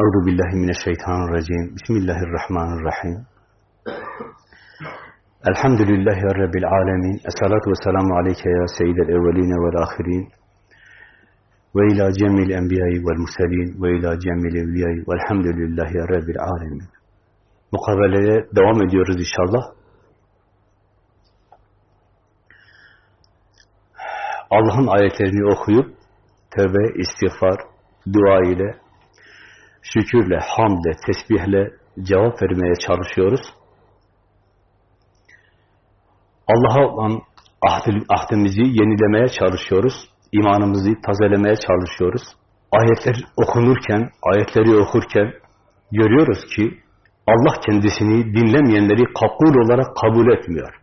Euzu billahi mineşşeytanirracim. Bismillahirrahmanirrahim. Elhamdülillahi rabbil alamin. Essalatu vesselamu aleyke ya seyyidel evvelin ve'l ahirin. Ve ila cemil enbiya'i ve'l murselin ve ila cemil evliya'i ve'lhamdülillahi rabbil alamin. Mukabeleye devam ediyoruz inşallah. Allah'ın ayetlerini okuyup tövbe, istiğfar, dua ile şükürle, hamle, tesbihle cevap vermeye çalışıyoruz. Allah'a olan ahdimizi yenilemeye çalışıyoruz. İmanımızı tazelemeye çalışıyoruz. Ayetler okunurken, ayetleri okurken görüyoruz ki Allah kendisini dinlemeyenleri kabul olarak kabul etmiyor.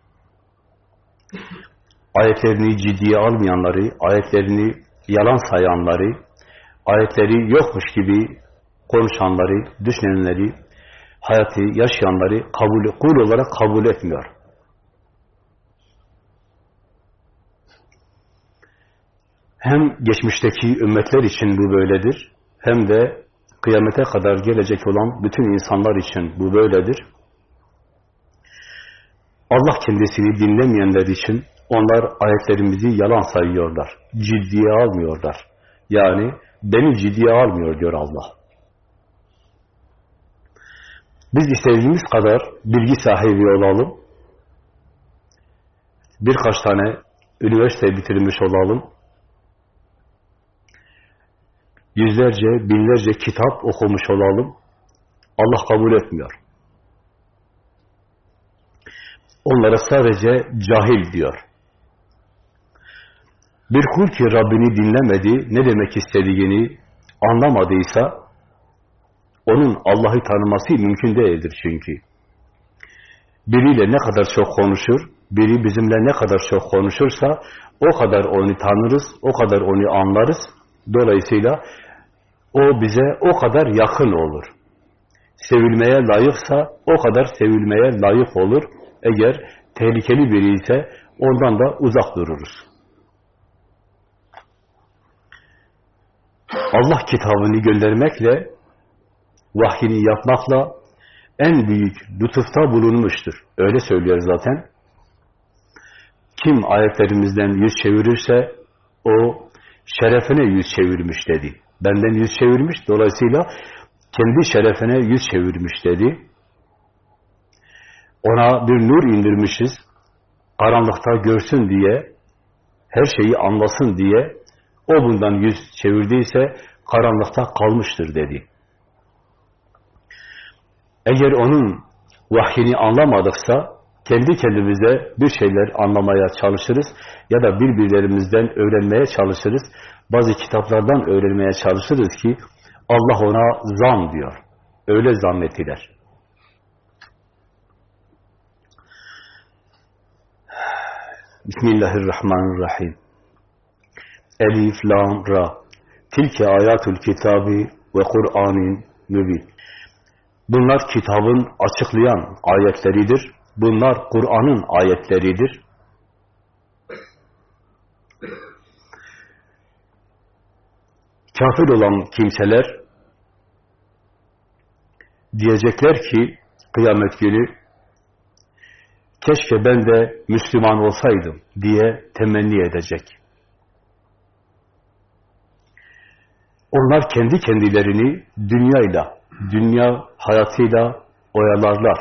Ayetlerini ciddiye almayanları, ayetlerini yalan sayanları, ayetleri yokmuş gibi konuşanları, düşünenleri, hayatı yaşayanları kabul, kul olarak kabul etmiyor. Hem geçmişteki ümmetler için bu böyledir, hem de kıyamete kadar gelecek olan bütün insanlar için bu böyledir. Allah kendisini dinlemeyenler için onlar ayetlerimizi yalan sayıyorlar, ciddiye almıyorlar. Yani beni ciddiye almıyor diyor Allah. Biz istediğimiz kadar bilgi sahibi olalım. Birkaç tane üniversite bitirmiş olalım. Yüzlerce, binlerce kitap okumuş olalım. Allah kabul etmiyor. Onlara sadece cahil diyor. Bir kul ki Rabbini dinlemedi, ne demek istediğini anlamadıysa, onun Allah'ı tanıması mümkün değildir çünkü. Biriyle ne kadar çok konuşur, biri bizimle ne kadar çok konuşursa o kadar onu tanırız, o kadar onu anlarız. Dolayısıyla o bize o kadar yakın olur. Sevilmeye layıksa o kadar sevilmeye layık olur. Eğer tehlikeli biri ise ondan da uzak dururuz. Allah kitabını göndermekle vahyini yapmakla en büyük lütufta bulunmuştur. Öyle söylüyor zaten. Kim ayetlerimizden yüz çevirirse o şerefine yüz çevirmiş dedi. Benden yüz çevirmiş, dolayısıyla kendi şerefine yüz çevirmiş dedi. Ona bir nur indirmişiz, karanlıkta görsün diye, her şeyi anlasın diye, o bundan yüz çevirdiyse karanlıkta kalmıştır dedi. Eğer onun vahyini anlamadıksa kendi kendimize bir şeyler anlamaya çalışırız ya da birbirlerimizden öğrenmeye çalışırız. Bazı kitaplardan öğrenmeye çalışırız ki Allah ona zan diyor. Öyle zannettiler. Bismillahirrahmanirrahim. Elif, Lam, Ra. Tilke ayatul kitabi ve Kur'anin mübin. Bunlar kitabın açıklayan ayetleridir. Bunlar Kur'an'ın ayetleridir. Kafir olan kimseler diyecekler ki kıyamet günü keşke ben de Müslüman olsaydım diye temenni edecek. Onlar kendi kendilerini dünyayla dünya hayatıyla oyalarlar.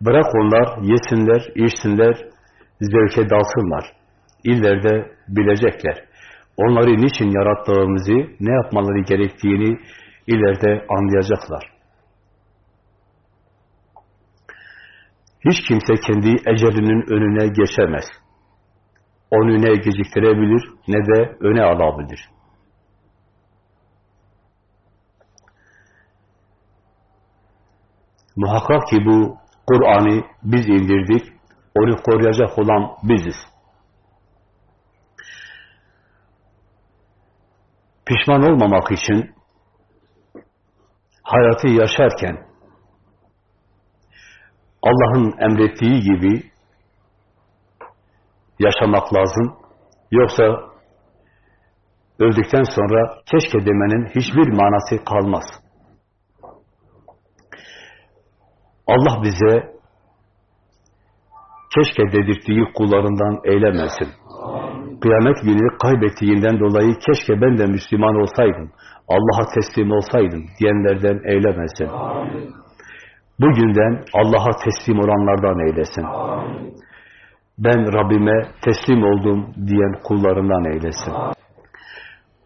Bırak onlar yesinler, içsinler, zevke dalsınlar. İllerde bilecekler. Onları niçin yarattığımızı, ne yapmaları gerektiğini ileride anlayacaklar. Hiç kimse kendi ecelinin önüne geçemez. Onu ne geciktirebilir ne de öne alabilir. Muhakkak ki bu Kur'an'ı biz indirdik, onu koruyacak olan biziz. Pişman olmamak için hayatı yaşarken Allah'ın emrettiği gibi yaşamak lazım. Yoksa öldükten sonra keşke demenin hiçbir manası kalmaz. Allah bize keşke dedirttiği kullarından eylemesin. Kıyamet günü kaybettiğinden dolayı keşke ben de Müslüman olsaydım, Allah'a teslim olsaydım diyenlerden eylemesin. Bugünden Allah'a teslim olanlardan eylesin. Ben Rabbime teslim oldum diyen kullarından eylesin.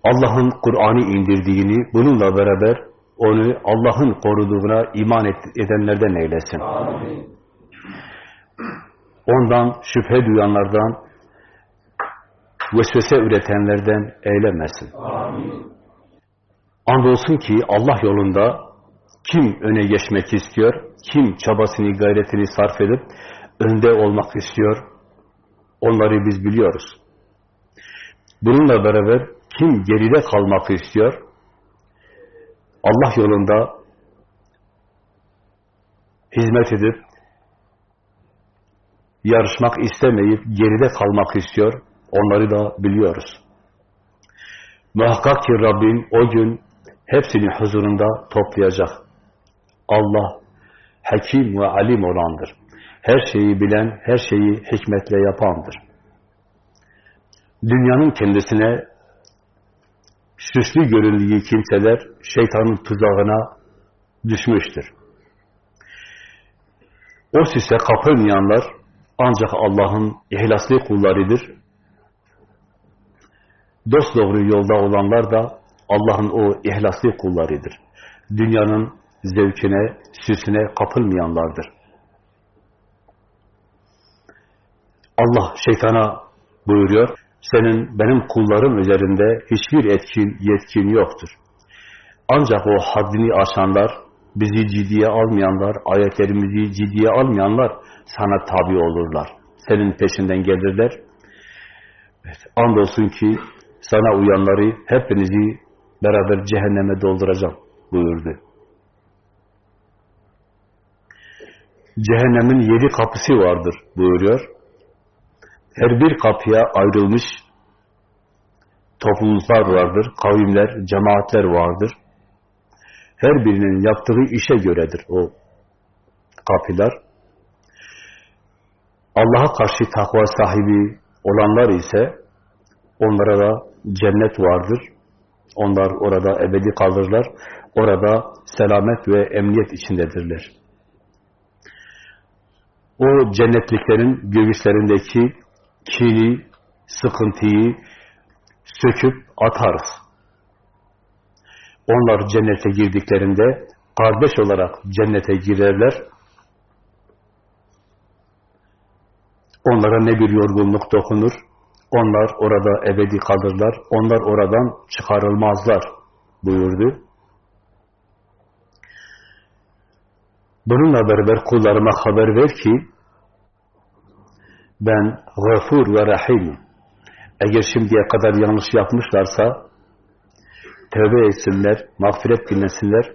Allah'ın Kur'an'ı indirdiğini, bununla beraber onu Allah'ın koruduğuna iman edenlerden eylesin. Ondan şüphe duyanlardan, vesvese üretenlerden eylemesin. Andolsun ki Allah yolunda kim öne geçmek istiyor, kim çabasını, gayretini sarf edip önde olmak istiyor, onları biz biliyoruz. Bununla beraber kim geride kalmak istiyor, Allah yolunda hizmet edip yarışmak istemeyip geride kalmak istiyor, onları da biliyoruz. Muhakkak ki Rabbin o gün hepsini huzurunda toplayacak. Allah hakim ve alim olandır. Her şeyi bilen, her şeyi hikmetle yapandır. Dünyanın kendisine süslü göründüğü kimseler şeytanın tuzağına düşmüştür. O süse kapılmayanlar ancak Allah'ın ihlaslı kullarıdır. Dost doğru yolda olanlar da Allah'ın o ihlaslı kullarıdır. Dünyanın zevkine, süsüne kapılmayanlardır. Allah şeytana buyuruyor, senin benim kullarım üzerinde hiçbir etkin, yetkin yoktur. Ancak o haddini aşanlar, bizi ciddiye almayanlar, ayetlerimizi ciddiye almayanlar sana tabi olurlar. Senin peşinden gelirler. Evet, andolsun ki sana uyanları hepinizi beraber cehenneme dolduracağım buyurdu. Cehennemin yedi kapısı vardır buyuruyor. Her bir kapıya ayrılmış topluluklar vardır, kavimler, cemaatler vardır. Her birinin yaptığı işe göredir o kapılar. Allah'a karşı takva sahibi olanlar ise onlara da cennet vardır. Onlar orada ebedi kalırlar. Orada selamet ve emniyet içindedirler. O cennetliklerin göğüslerindeki kini, sıkıntıyı söküp atarız. Onlar cennete girdiklerinde kardeş olarak cennete girerler. Onlara ne bir yorgunluk dokunur, onlar orada ebedi kalırlar, onlar oradan çıkarılmazlar buyurdu. Bununla beraber kullarıma haber ver ki ben gafur ve rahimim. Eğer şimdiye kadar yanlış yapmışlarsa tövbe etsinler, mağfiret dinlesinler.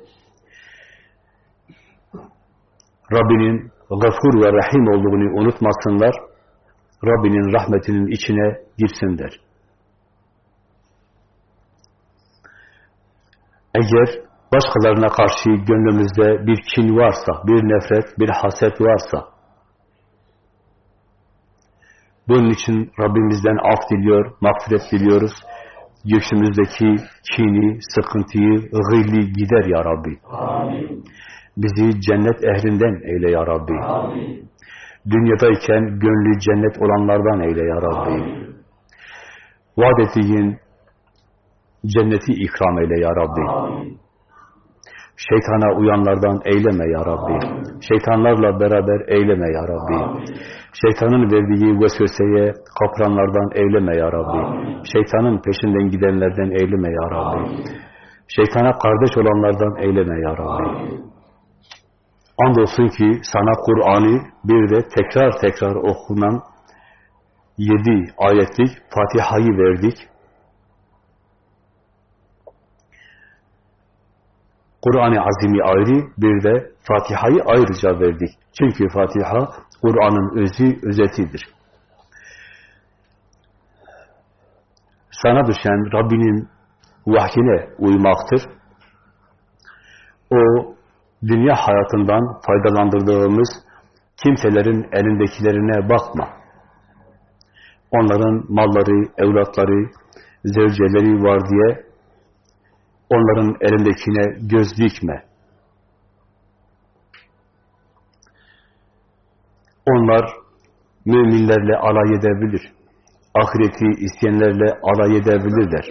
Rabbinin gafur ve rahim olduğunu unutmasınlar. Rabbinin rahmetinin içine girsinler. Eğer başkalarına karşı gönlümüzde bir kin varsa, bir nefret, bir haset varsa, bunun için Rabbimizden af diliyor, mağfiret diliyoruz. Göğsümüzdeki kini, sıkıntıyı, gılli gider ya Rabbi. Amin. Bizi cennet ehlinden eyle ya Rabbi. Amin. Dünyadayken gönlü cennet olanlardan eyle ya Rabbi. Amin. Vaad ettiğin cenneti ikram eyle ya Rabbi. Amin. Şeytana uyanlardan eyleme ya Rabbi. Amin. Şeytanlarla beraber eyleme ya Rabbi. Amin. Şeytanın verdiği vesveseye kapranlardan eyleme ya Rabbi. Şeytanın peşinden gidenlerden eyleme ya Rabbi. Şeytana kardeş olanlardan eyleme ya Rabbi. Amin. Andolsun ki sana Kur'an'ı bir de tekrar tekrar okunan yedi ayetlik Fatiha'yı verdik. Kur'an-ı Azim'i ayrı, bir de Fatiha'yı ayrıca verdik. Çünkü Fatiha Kur'an'ın özü, özetidir. Sana düşen Rabbinin vahyine uymaktır. O dünya hayatından faydalandırdığımız kimselerin elindekilerine bakma. Onların malları, evlatları, zevceleri var diye onların elindekine göz dikme. Onlar müminlerle alay edebilir. Ahireti isteyenlerle alay edebilirler.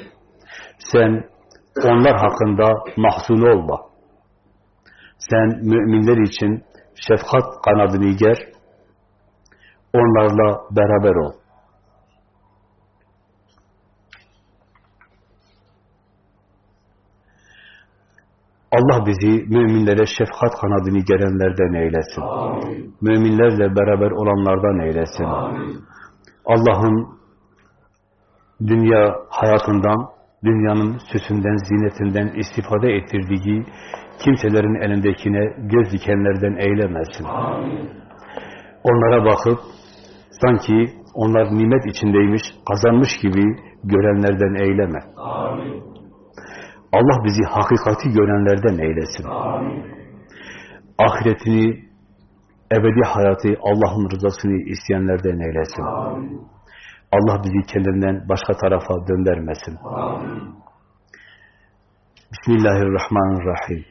Sen onlar hakkında mahzun olma. Sen müminler için şefkat kanadını ger, onlarla beraber ol. Allah bizi müminlere şefkat kanadını gerenlerden eylesin. Amin. Müminlerle beraber olanlardan eylesin. Allah'ın dünya hayatından, dünyanın süsünden, zinetinden istifade ettirdiği kimselerin elindekine göz dikenlerden eylemesin. Amin. Onlara bakıp sanki onlar nimet içindeymiş, kazanmış gibi görenlerden eyleme. Amin. Allah bizi hakikati görenlerden eylesin. Amin. Ahiretini, ebedi hayatı, Allah'ın rızasını isteyenlerden eylesin. Amin. Allah bizi kendinden başka tarafa döndürmesin. Amin. Bismillahirrahmanirrahim.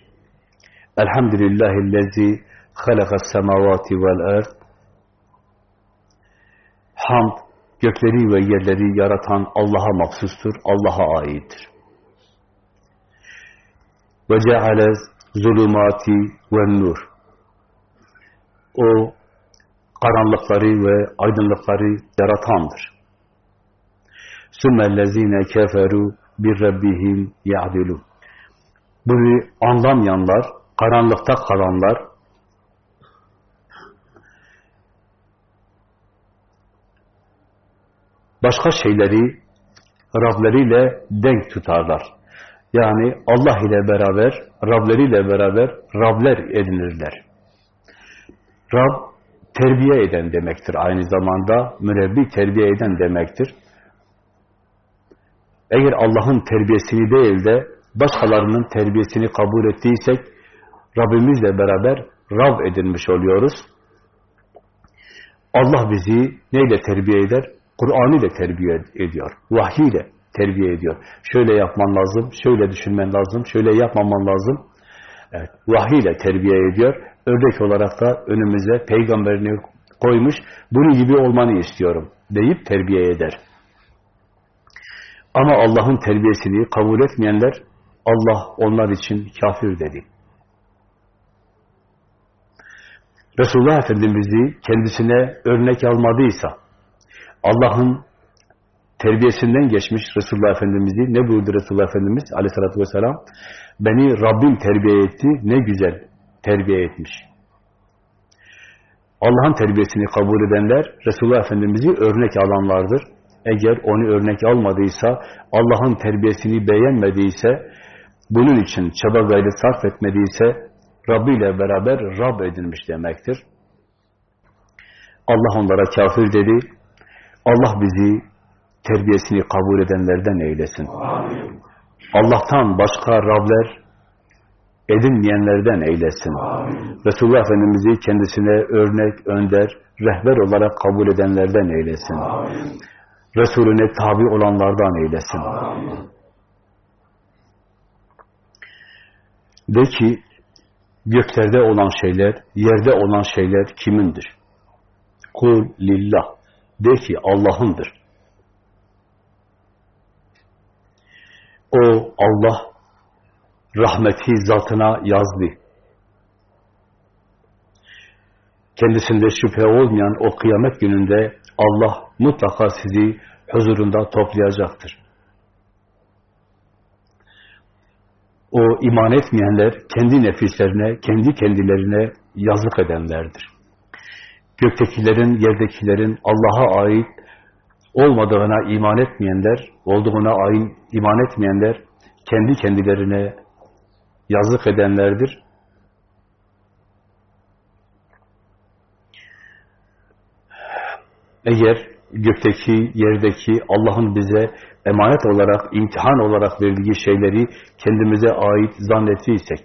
Elhamdülillahillezi halakas semavati vel erd. Hamd, gökleri ve yerleri yaratan Allah'a mahsustur, Allah'a aittir. Ve ceale zulumati ve nur. O karanlıkları ve aydınlıkları yaratandır. Sümmellezine keferu bir rabbihim ya'dilun. Bunu anlamayanlar, karanlıkta kalanlar, başka şeyleri Rableriyle denk tutarlar. Yani Allah ile beraber, Rableriyle beraber Rabler edinirler. Rab, terbiye eden demektir aynı zamanda. Mürebbi terbiye eden demektir. Eğer Allah'ın terbiyesini değil de başkalarının terbiyesini kabul ettiysek Rabbimizle beraber Rab edinmiş oluyoruz. Allah bizi neyle terbiye eder? Kur'an ile terbiye ediyor. Vahiy ile terbiye ediyor. Şöyle yapman lazım, şöyle düşünmen lazım, şöyle yapmaman lazım. Evet, vahiy ile terbiye ediyor. Örnek olarak da önümüze peygamberini koymuş, bunun gibi olmanı istiyorum deyip terbiye eder. Ama Allah'ın terbiyesini kabul etmeyenler, Allah onlar için kafir dedi. Resulullah Efendimiz'i kendisine örnek almadıysa, Allah'ın terbiyesinden geçmiş Resulullah Efendimiz'i, ne buyurdu Resulullah Efendimiz aleyhissalatü vesselam? Beni Rabbim terbiye etti, ne güzel terbiye etmiş. Allah'ın terbiyesini kabul edenler, Resulullah Efendimiz'i örnek alanlardır. Eğer onu örnek almadıysa, Allah'ın terbiyesini beğenmediyse, bunun için çaba gayret sarf etmediyse, Rabbi ile beraber Rab edilmiş demektir. Allah onlara kafir dedi. Allah bizi terbiyesini kabul edenlerden eylesin. Amin. Allah'tan başka Rabler edinmeyenlerden eylesin. Amin. Resulullah Efendimiz'i kendisine örnek, önder, rehber olarak kabul edenlerden eylesin. Amin. Resulüne tabi olanlardan eylesin. Amin. De ki, göklerde olan şeyler, yerde olan şeyler kimindir? Kul lillah. De ki Allah'ındır. O Allah rahmeti zatına yazdı. Kendisinde şüphe olmayan o kıyamet gününde Allah mutlaka sizi huzurunda toplayacaktır. O iman etmeyenler kendi nefislerine, kendi kendilerine yazık edenlerdir. Göktekilerin, yerdekilerin Allah'a ait olmadığına iman etmeyenler, olduğuna ait iman etmeyenler kendi kendilerine yazık edenlerdir. Eğer gökteki, yerdeki Allah'ın bize emanet olarak, imtihan olarak verdiği şeyleri kendimize ait zannettiysek,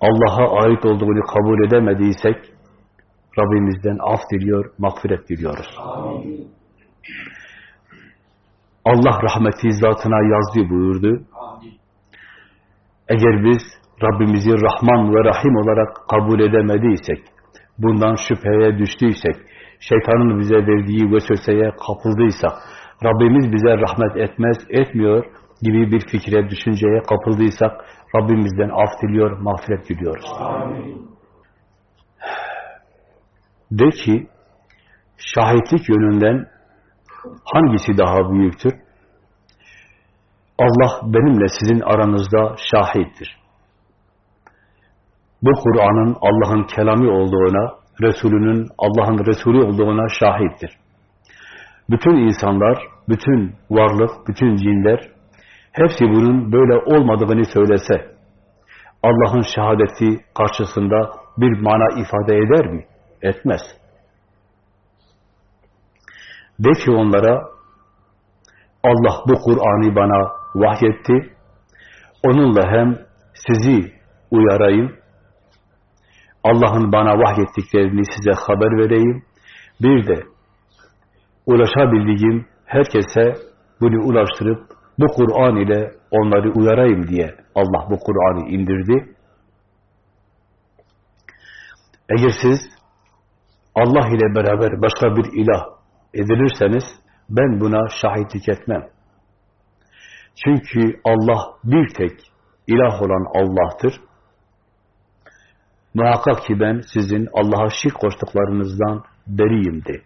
Allah'a ait olduğunu kabul edemediysek Rabbimizden af diliyor, mağfiret diliyoruz. Amin. Allah rahmeti zatına yazdı buyurdu. Eğer biz Rabbimizi Rahman ve Rahim olarak kabul edemediysek, bundan şüpheye düştüysek, şeytanın bize verdiği vesveseye kapıldıysak, Rabbimiz bize rahmet etmez, etmiyor gibi bir fikre, düşünceye kapıldıysak, Rabbimizden af diliyor, mağfiret diliyoruz. Amin. De ki, şahitlik yönünden hangisi daha büyüktür? Allah benimle sizin aranızda şahittir. Bu Kur'an'ın Allah'ın kelami olduğuna, Resulünün Allah'ın Resulü olduğuna şahittir. Bütün insanlar, bütün varlık, bütün cinler hepsi bunun böyle olmadığını söylese Allah'ın şehadeti karşısında bir mana ifade eder mi? Etmez. De ki onlara Allah bu Kur'an'ı bana vahyetti. Onunla hem sizi uyarayım, Allah'ın bana vahyettiklerini size haber vereyim. Bir de ulaşabildiğim herkese bunu ulaştırıp bu Kur'an ile onları uyarayım diye Allah bu Kur'an'ı indirdi. Eğer siz Allah ile beraber başka bir ilah edilirseniz ben buna şahitlik etmem. Çünkü Allah bir tek ilah olan Allah'tır. Muhakkak ki ben sizin Allah'a şirk koştuklarınızdan beriyim de.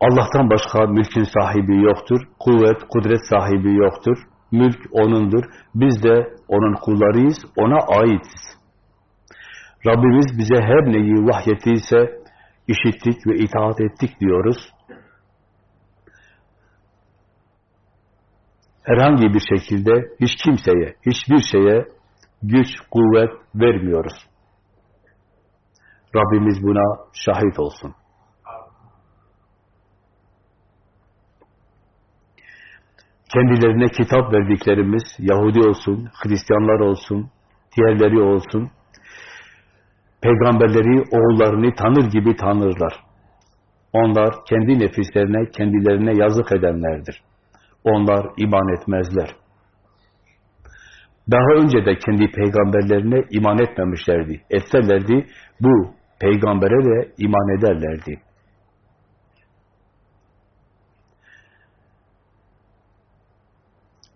Allah'tan başka mülkün sahibi yoktur. Kuvvet, kudret sahibi yoktur. Mülk O'nundur. Biz de O'nun kullarıyız. O'na aitiz. Rabbimiz bize her neyi vahyettiyse işittik ve itaat ettik diyoruz. Herhangi bir şekilde hiç kimseye, hiçbir şeye güç, kuvvet vermiyoruz. Rabbimiz buna şahit olsun. Kendilerine kitap verdiklerimiz, Yahudi olsun, Hristiyanlar olsun, diğerleri olsun, peygamberleri, oğullarını tanır gibi tanırlar. Onlar kendi nefislerine, kendilerine yazık edenlerdir. Onlar iman etmezler. Daha önce de kendi peygamberlerine iman etmemişlerdi. Etselerdi bu peygambere de iman ederlerdi.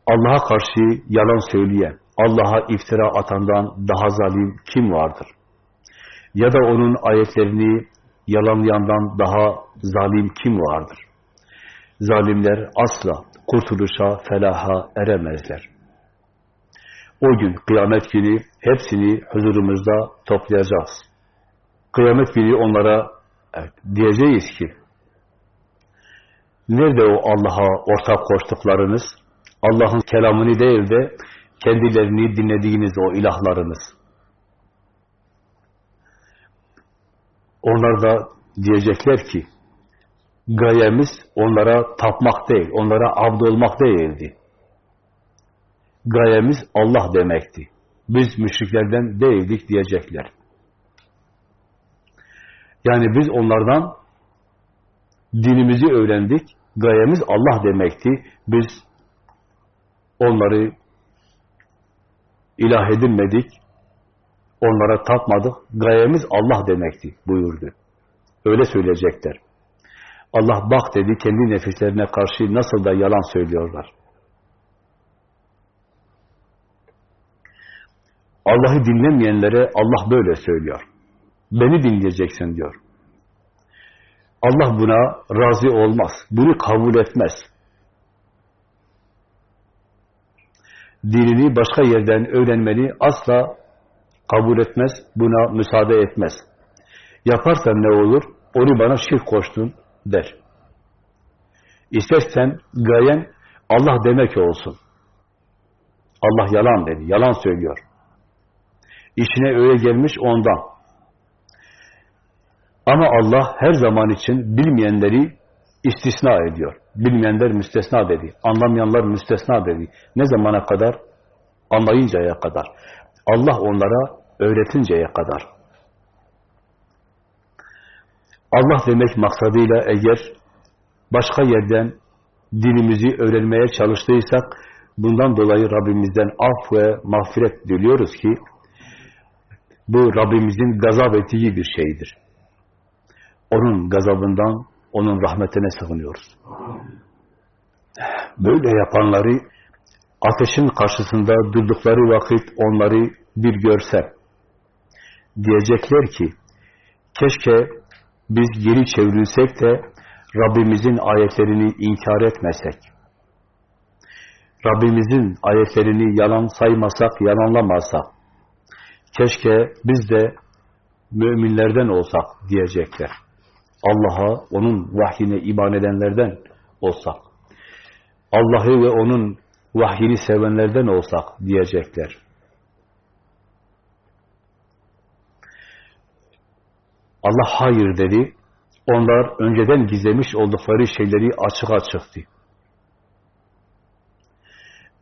Allah'a karşı yalan söyleyen, Allah'a iftira atandan daha zalim kim vardır? Ya da onun ayetlerini yalanlayandan daha zalim kim vardır? Zalimler asla kurtuluşa, felaha eremezler. O gün kıyamet günü hepsini huzurumuzda toplayacağız. Kıyamet günü onlara evet, diyeceğiz ki nerede o Allah'a ortak koştuklarınız? Allah'ın kelamını değil de kendilerini dinlediğiniz o ilahlarınız. Onlar da diyecekler ki gayemiz onlara tapmak değil, onlara abd olmak değildi. Gayemiz Allah demekti. Biz müşriklerden değildik diyecekler. Yani biz onlardan dinimizi öğrendik. Gayemiz Allah demekti. Biz onları ilah edinmedik. Onlara tapmadık. Gayemiz Allah demekti buyurdu. Öyle söyleyecekler. Allah bak dedi kendi nefislerine karşı nasıl da yalan söylüyorlar. Allah'ı dinlemeyenlere Allah böyle söylüyor. Beni dinleyeceksin diyor. Allah buna razı olmaz. Bunu kabul etmez. Dinini başka yerden öğrenmeni asla kabul etmez. Buna müsaade etmez. Yaparsan ne olur? Onu bana şirk koştun der. İstersen gayen Allah demek olsun. Allah yalan dedi. Yalan söylüyor. İşine öyle gelmiş ondan. Ama Allah her zaman için bilmeyenleri istisna ediyor. Bilmeyenler müstesna dedi. Anlamayanlar müstesna dedi. Ne zamana kadar? anlayıncaya kadar. Allah onlara öğretinceye kadar. Allah demek maksadıyla eğer başka yerden dinimizi öğrenmeye çalıştıysak bundan dolayı Rabbimizden af ve mağfiret diliyoruz ki bu Rabbimizin gazap ettiği bir şeydir. Onun gazabından, onun rahmetine sığınıyoruz. Böyle yapanları ateşin karşısında durdukları vakit onları bir görsem diyecekler ki keşke biz geri çevrilsek de Rabbimizin ayetlerini inkar etmesek. Rabbimizin ayetlerini yalan saymasak, yalanlamasak. Keşke biz de müminlerden olsak diyecekler. Allah'a, onun vahyine iman edenlerden olsak. Allah'ı ve onun vahyini sevenlerden olsak diyecekler. Allah hayır dedi. Onlar önceden gizlemiş oldukları şeyleri açığa çıktı.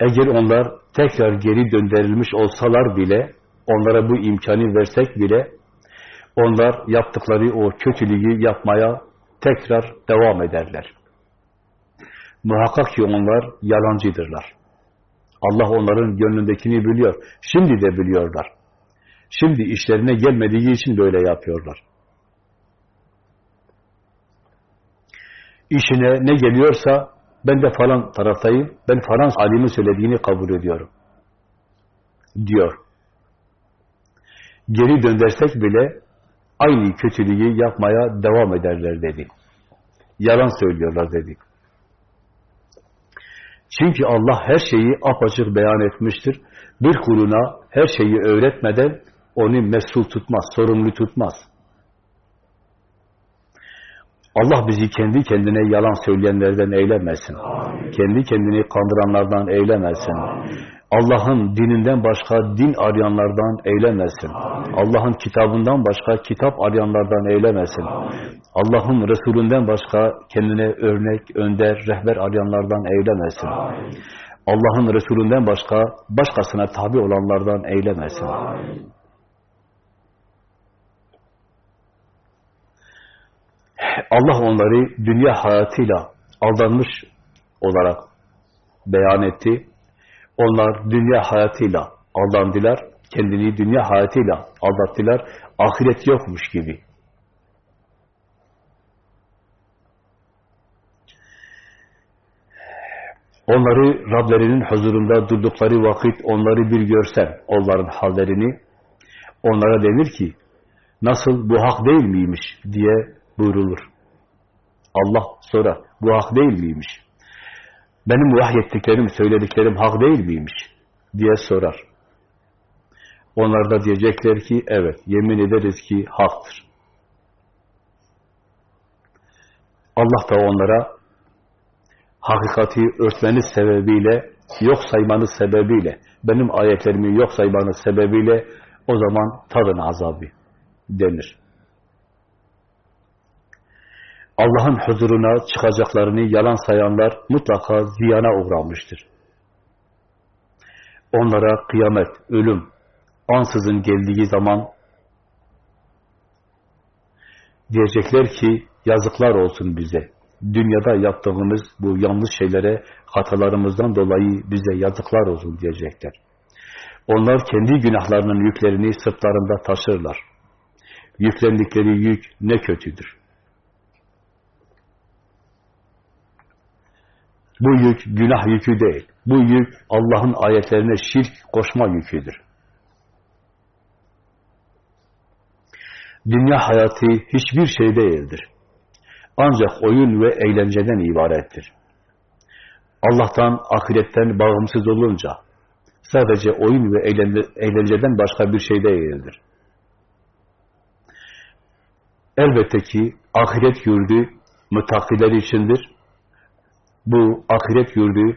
Eğer onlar tekrar geri döndürülmüş olsalar bile, onlara bu imkanı versek bile, onlar yaptıkları o kötülüğü yapmaya tekrar devam ederler. Muhakkak ki onlar yalancıdırlar. Allah onların gönlündekini biliyor. Şimdi de biliyorlar. Şimdi işlerine gelmediği için böyle yapıyorlar. işine ne geliyorsa ben de falan taraftayım, ben falan alimin söylediğini kabul ediyorum. Diyor. Geri döndersek bile aynı kötülüğü yapmaya devam ederler dedi. Yalan söylüyorlar dedi. Çünkü Allah her şeyi apaçık beyan etmiştir. Bir kuluna her şeyi öğretmeden onu mesul tutmaz, sorumlu tutmaz. Allah bizi kendi kendine yalan söyleyenlerden eylemesin. Amin. Kendi kendini kandıranlardan eylemesin. Allah'ın dininden başka din arayanlardan eylemesin. Allah'ın kitabından başka kitap arayanlardan eylemesin. Allah'ın Resulünden başka kendine örnek, önder, rehber arayanlardan eylemesin. Allah'ın Resulünden başka başkasına tabi olanlardan eylemesin. Allah onları dünya hayatıyla aldanmış olarak beyan etti. Onlar dünya hayatıyla aldandılar, kendini dünya hayatıyla aldattılar, ahiret yokmuş gibi. Onları Rablerinin huzurunda durdukları vakit onları bir görsen, onların hallerini, onlara denir ki, nasıl bu hak değil miymiş diye buyrulur. Allah sorar. Bu hak değil miymiş? Benim vahyettiklerim, söylediklerim hak değil miymiş? diye sorar. Onlar da diyecekler ki evet, yemin ederiz ki haktır. Allah da onlara hakikati örtmeniz sebebiyle, yok saymanız sebebiyle, benim ayetlerimi yok saymanız sebebiyle o zaman tadın azabı denir. Allah'ın huzuruna çıkacaklarını yalan sayanlar mutlaka ziyana uğramıştır. Onlara kıyamet, ölüm, ansızın geldiği zaman diyecekler ki yazıklar olsun bize. Dünyada yaptığımız bu yanlış şeylere hatalarımızdan dolayı bize yazıklar olsun diyecekler. Onlar kendi günahlarının yüklerini sırtlarında taşırlar. Yüklendikleri yük ne kötüdür. Bu yük günah yükü değil. Bu yük Allah'ın ayetlerine şirk koşma yüküdür. Dünya hayatı hiçbir şey değildir. Ancak oyun ve eğlenceden ibarettir. Allah'tan, ahiretten bağımsız olunca sadece oyun ve eğlenceden başka bir şey değildir. Elbette ki ahiret yurdu mütakiler içindir. Bu ahiret yurdu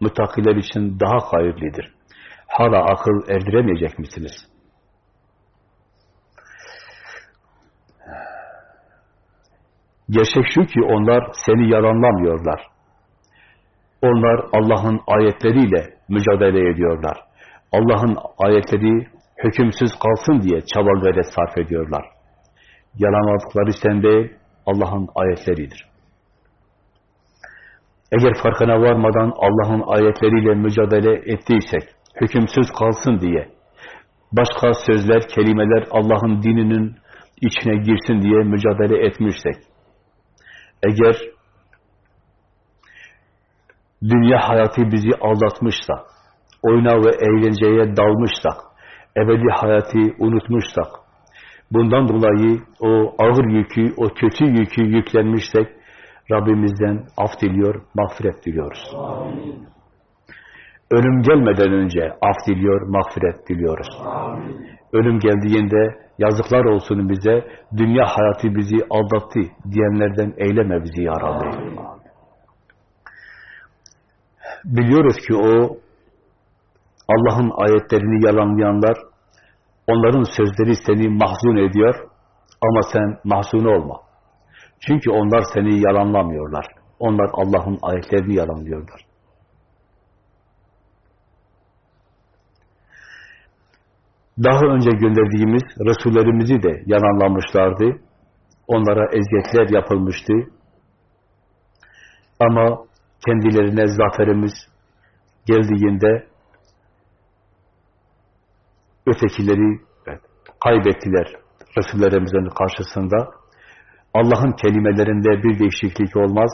müttakiler için daha hayırlıdır. Hala akıl erdiremeyecek misiniz? Gerçek şu ki onlar seni yalanlamıyorlar. Onlar Allah'ın ayetleriyle mücadele ediyorlar. Allah'ın ayetleri hükümsüz kalsın diye çaba gayret sarf ediyorlar. Yalanladıkları sen değil, Allah'ın ayetleridir. Eğer farkına varmadan Allah'ın ayetleriyle mücadele ettiysek, hükümsüz kalsın diye, başka sözler, kelimeler Allah'ın dininin içine girsin diye mücadele etmişsek, eğer dünya hayatı bizi aldatmışsa, oyuna ve eğlenceye dalmışsak, ebedi hayatı unutmuşsak, bundan dolayı o ağır yükü, o kötü yükü yüklenmişsek, Rabbimizden af diliyor, mağfiret diliyoruz. Amin. Ölüm gelmeden önce af diliyor, mağfiret diliyoruz. Amin. Ölüm geldiğinde yazıklar olsun bize, dünya hayatı bizi aldattı diyenlerden eyleme bizi ya Rabbi. Biliyoruz ki o Allah'ın ayetlerini yalanlayanlar, onların sözleri seni mahzun ediyor ama sen mahzun olma. Çünkü onlar seni yalanlamıyorlar. Onlar Allah'ın ayetlerini yalanlıyorlar. Daha önce gönderdiğimiz Resullerimizi de yalanlamışlardı. Onlara eziyetler yapılmıştı. Ama kendilerine zaferimiz geldiğinde ötekileri kaybettiler Resullerimizin karşısında. Allah'ın kelimelerinde bir değişiklik olmaz.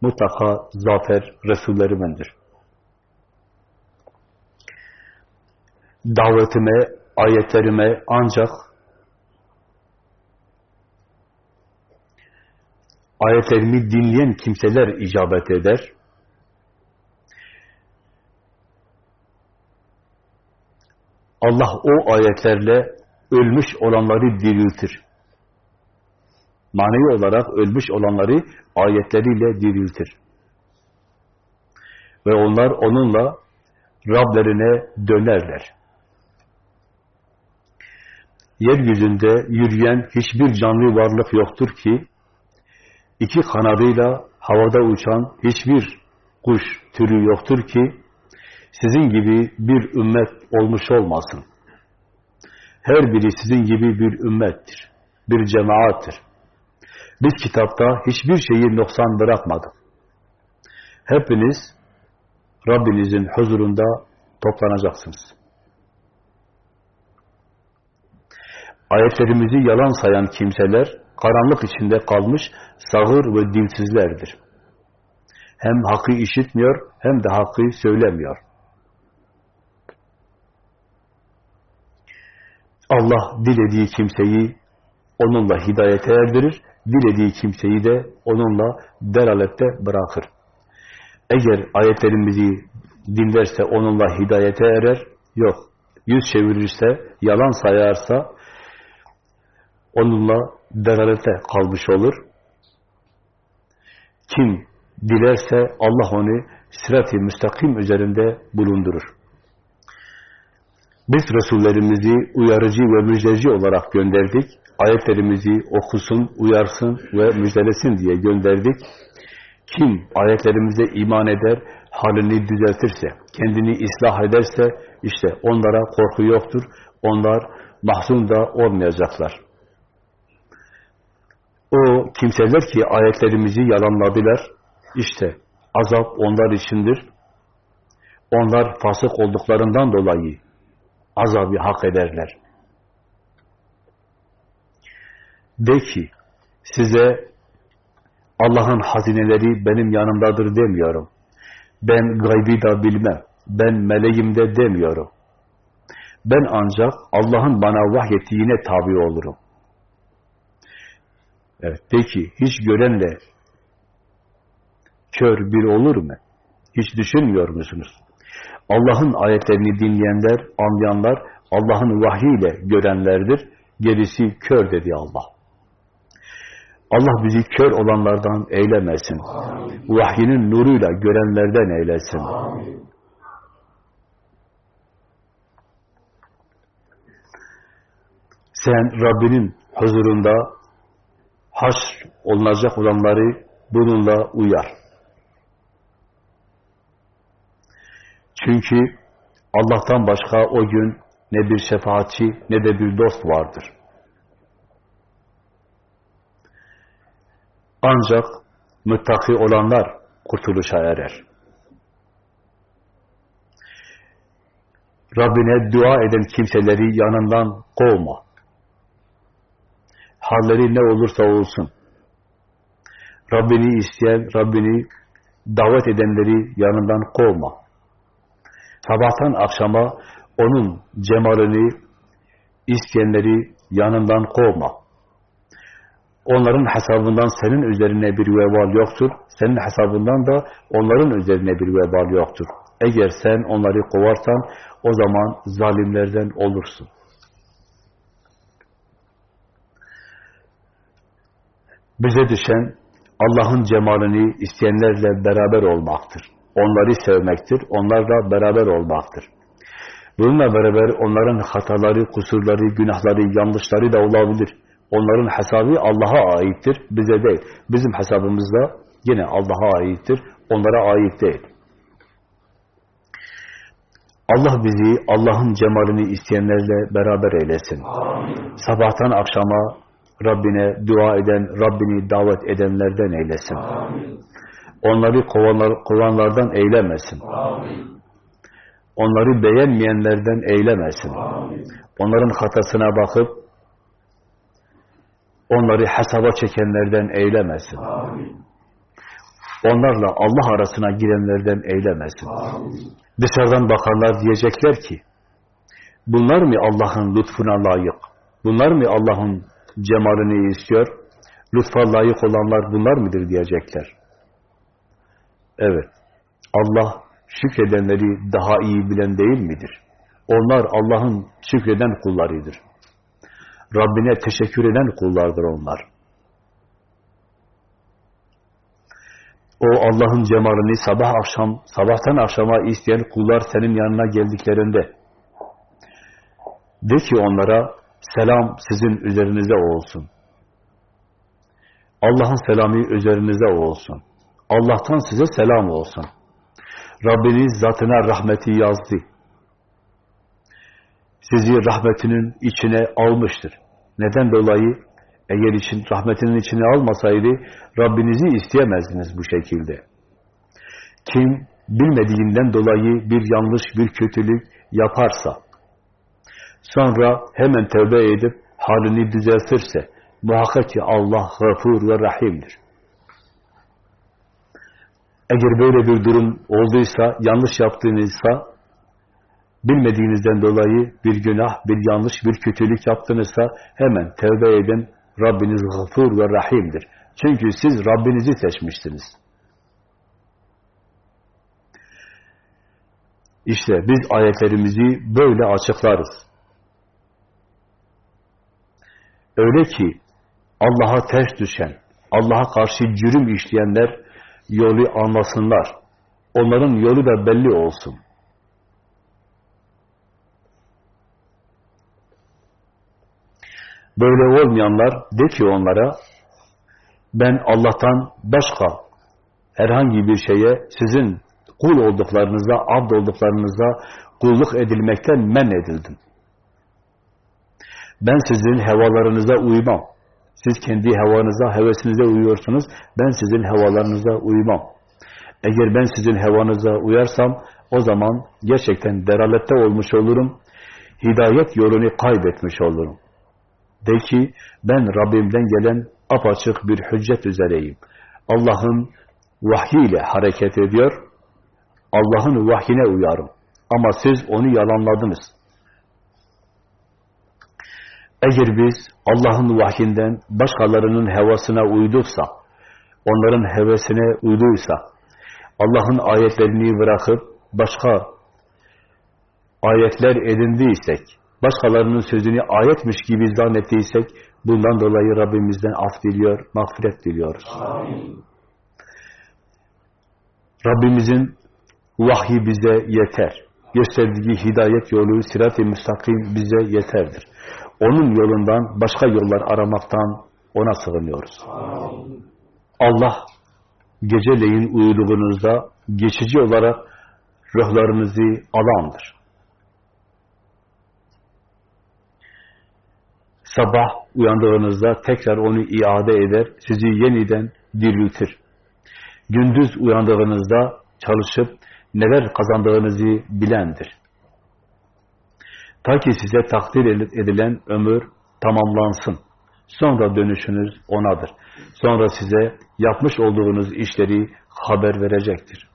Mutlaka zafer Resullerimindir. Davetime, ayetlerime ancak ayetlerimi dinleyen kimseler icabet eder. Allah o ayetlerle ölmüş olanları diriltir. Manevi olarak ölmüş olanları ayetleriyle diriltir. Ve onlar onunla Rablerine dönerler. Yeryüzünde yürüyen hiçbir canlı varlık yoktur ki, iki kanadıyla havada uçan hiçbir kuş türü yoktur ki, sizin gibi bir ümmet olmuş olmasın. Her biri sizin gibi bir ümmettir, bir cemaattir. Biz kitapta hiçbir şeyi noksan bırakmadık. Hepiniz Rabbinizin huzurunda toplanacaksınız. Ayetlerimizi yalan sayan kimseler karanlık içinde kalmış sağır ve dilsizlerdir. Hem hakkı işitmiyor hem de hakkı söylemiyor. Allah dilediği kimseyi onunla hidayete erdirir, dilediği kimseyi de onunla delalette bırakır. Eğer ayetlerimizi dinlerse onunla hidayete erer, yok. Yüz çevirirse, yalan sayarsa onunla delalete kalmış olur. Kim dilerse Allah onu sirat-i müstakim üzerinde bulundurur. Biz Resullerimizi uyarıcı ve müjdeci olarak gönderdik. Ayetlerimizi okusun, uyarsın ve müjdelesin diye gönderdik. Kim ayetlerimize iman eder, halini düzeltirse, kendini ıslah ederse, işte onlara korku yoktur. Onlar mahzun da olmayacaklar. O kimseler ki ayetlerimizi yalanladılar, işte azap onlar içindir. Onlar fasık olduklarından dolayı azabı hak ederler. De ki, size Allah'ın hazineleri benim yanımdadır demiyorum. Ben gaybi da bilmem. Ben meleğim de demiyorum. Ben ancak Allah'ın bana vahyettiğine tabi olurum. Evet, de ki, hiç görenle kör bir olur mu? Hiç düşünmüyor musunuz? Allah'ın ayetlerini dinleyenler, anlayanlar, Allah'ın vahyiyle görenlerdir. Gerisi kör dedi Allah. Allah bizi kör olanlardan eylemesin. Amin. Vahyinin nuruyla görenlerden eylesin. Amin. Sen Rabbinin huzurunda haş olunacak olanları bununla uyar. Çünkü Allah'tan başka o gün ne bir şefaatçi ne de bir dost vardır. Ancak müttaki olanlar kurtuluşa erer. Rabbine dua eden kimseleri yanından kovma. Halleri ne olursa olsun. Rabbini isteyen, Rabbini davet edenleri yanından kovma. Sabahtan akşama onun cemalini isteyenleri yanından kovma. Onların hesabından senin üzerine bir vebal yoktur. Senin hesabından da onların üzerine bir vebal yoktur. Eğer sen onları kovarsan o zaman zalimlerden olursun. Bize düşen Allah'ın cemalini isteyenlerle beraber olmaktır. Onları sevmektir, onlarla beraber olmaktır. Bununla beraber onların hataları, kusurları, günahları, yanlışları da olabilir. Onların hesabı Allah'a aittir, bize değil. Bizim hesabımız da yine Allah'a aittir, onlara ait değil. Allah bizi Allah'ın cemalini isteyenlerle beraber eylesin. Amin. Sabahtan akşama Rabbine dua eden, Rabbini davet edenlerden eylesin. Amin. Onları kovanlar, kovanlardan eylemesin. Amin. Onları beğenmeyenlerden eylemesin. Amin. Onların hatasına bakıp onları hesaba çekenlerden eylemesin. Amin. Onlarla Allah arasına girenlerden eylemesin. Amin. Dışarıdan bakanlar diyecekler ki bunlar mı Allah'ın lütfuna layık? Bunlar mı Allah'ın cemalini istiyor? Lütfa layık olanlar bunlar mıdır diyecekler. Evet. Allah şükredenleri daha iyi bilen değil midir? Onlar Allah'ın şükreden kullarıdır. Rabbine teşekkür eden kullardır onlar. O Allah'ın cemalini sabah akşam, sabahtan akşama isteyen kullar senin yanına geldiklerinde de ki onlara selam sizin üzerinize olsun. Allah'ın selamı üzerinize olsun. Allah'tan size selam olsun. Rabbiniz zatına rahmeti yazdı. Sizi rahmetinin içine almıştır. Neden dolayı? Eğer için rahmetinin içine almasaydı Rabbinizi isteyemezdiniz bu şekilde. Kim bilmediğinden dolayı bir yanlış, bir kötülük yaparsa, sonra hemen tövbe edip halini düzeltirse, muhakkak ki Allah gafur ve rahimdir. Eğer böyle bir durum olduysa, yanlış yaptığınızsa, bilmediğinizden dolayı bir günah, bir yanlış, bir kötülük yaptınızsa hemen tevbe edin. Rabbiniz gafur ve rahimdir. Çünkü siz Rabbinizi seçmiştiniz. İşte biz ayetlerimizi böyle açıklarız. Öyle ki Allah'a ters düşen, Allah'a karşı cürüm işleyenler yolu anlasınlar. Onların yolu da belli olsun. Böyle olmayanlar de ki onlara ben Allah'tan başka herhangi bir şeye sizin kul olduklarınızda, abd olduklarınızda kulluk edilmekten men edildim. Ben sizin hevalarınıza uymam. Siz kendi hevanıza, hevesinize uyuyorsunuz. Ben sizin hevalarınıza uymam. Eğer ben sizin hevanıza uyarsam o zaman gerçekten deralette olmuş olurum. Hidayet yolunu kaybetmiş olurum. De ki ben Rabbimden gelen apaçık bir hüccet üzereyim. Allah'ın vahyiyle hareket ediyor. Allah'ın vahyine uyarım. Ama siz onu yalanladınız. Eğer biz Allah'ın vahyinden başkalarının hevasına uyduksa, onların hevesine uyduysa, Allah'ın ayetlerini bırakıp başka ayetler edindiysek, başkalarının sözünü ayetmiş gibi zannettiysek, bundan dolayı Rabbimizden af diliyor, mağfiret diliyoruz. Amin. Rabbimizin vahyi bize yeter. Gösterdiği hidayet yolu, sirat-i müstakim bize yeterdir. Onun yolundan başka yollar aramaktan ona sığınıyoruz. Amin. Allah geceleyin uyuduğunuzda geçici olarak ruhlarınızı alandır. Sabah uyandığınızda tekrar onu iade eder, sizi yeniden diriltir. Gündüz uyandığınızda çalışıp neler kazandığınızı bilendir. Ta ki size takdir edilen ömür tamamlansın. Sonra dönüşünüz O'nadır. Sonra size yapmış olduğunuz işleri haber verecektir.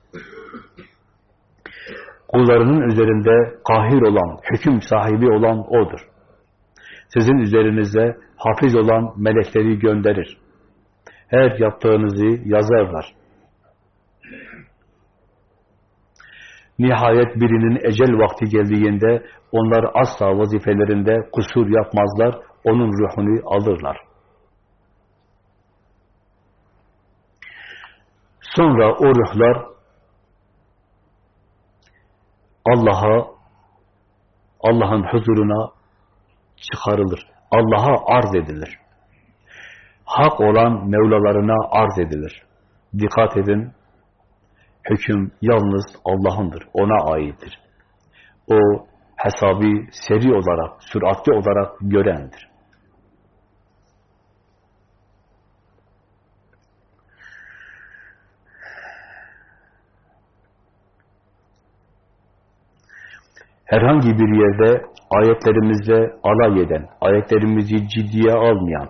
Kullarının üzerinde kahir olan, hüküm sahibi olan O'dur. Sizin üzerinize hafiz olan melekleri gönderir. Her yaptığınızı yazarlar. Nihayet birinin ecel vakti geldiğinde onlar asla vazifelerinde kusur yapmazlar, onun ruhunu alırlar. Sonra o ruhlar Allah'a Allah'ın huzuruna çıkarılır. Allah'a arz edilir. Hak olan Mevlalarına arz edilir. Dikkat edin, hüküm yalnız Allah'ındır, ona aittir. O hesabı seri olarak, süratli olarak görendir. Herhangi bir yerde ayetlerimizle alay eden, ayetlerimizi ciddiye almayan